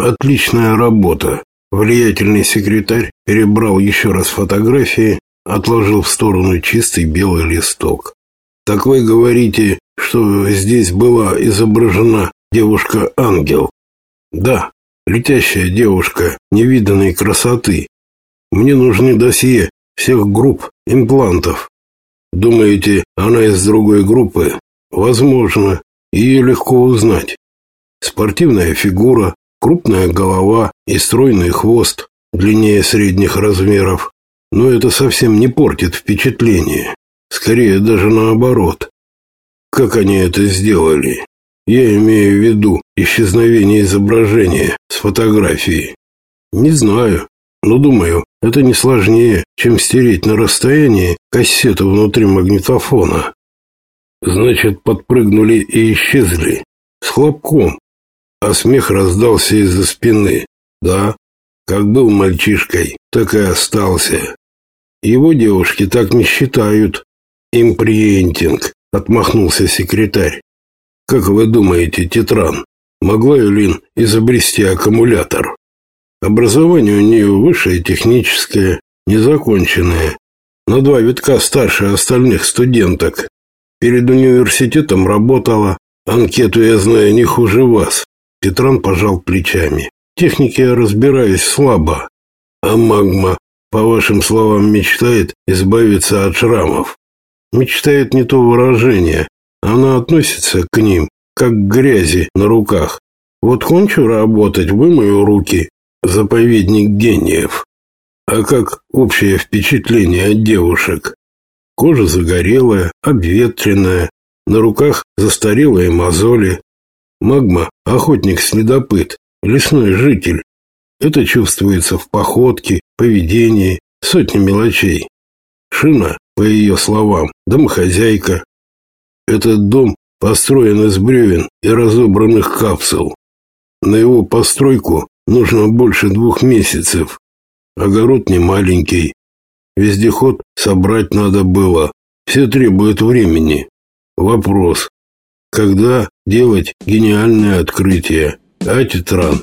Отличная работа. Влиятельный секретарь перебрал еще раз фотографии, отложил в сторону чистый белый листок. Так вы говорите, что здесь была изображена девушка-ангел? Да, летящая девушка невиданной красоты. Мне нужны досье всех групп имплантов. Думаете, она из другой группы? Возможно, ее легко узнать. Спортивная фигура, крупная голова и стройный хвост, длиннее средних размеров. Но это совсем не портит впечатление. Скорее даже наоборот. Как они это сделали? Я имею в виду исчезновение изображения с фотографии. Не знаю, но думаю, это не сложнее, чем стереть на расстоянии кассету внутри магнитофона. Значит, подпрыгнули и исчезли. С хлопком. А смех раздался из-за спины. Да, как был мальчишкой, так и остался. Его девушки так не считают. Имприентинг, отмахнулся секретарь. Как вы думаете, Тетран, могла Юлин изобрести аккумулятор? Образование у нее высшее техническое, незаконченное. На два витка старше остальных студенток. Перед университетом работала. Анкету я знаю не хуже вас. Тетран пожал плечами. Техники я разбираюсь слабо. А магма, по вашим словам, мечтает избавиться от шрамов. Мечтает не то выражение. Она относится к ним, как к грязи на руках. Вот кончу работать, вымою руки. Заповедник гениев. А как общее впечатление от девушек? Кожа загорелая, обветренная, на руках застарелые мозоли. Магма – охотник-следопыт, лесной житель. Это чувствуется в походке, поведении, сотни мелочей. Шина по ее словам, домохозяйка. Этот дом построен из бревен и разобранных капсул. На его постройку нужно больше двух месяцев. Огород не маленький. Вездеход собрать надо было. Все требует времени. Вопрос. Когда делать гениальное открытие? А, Тетран?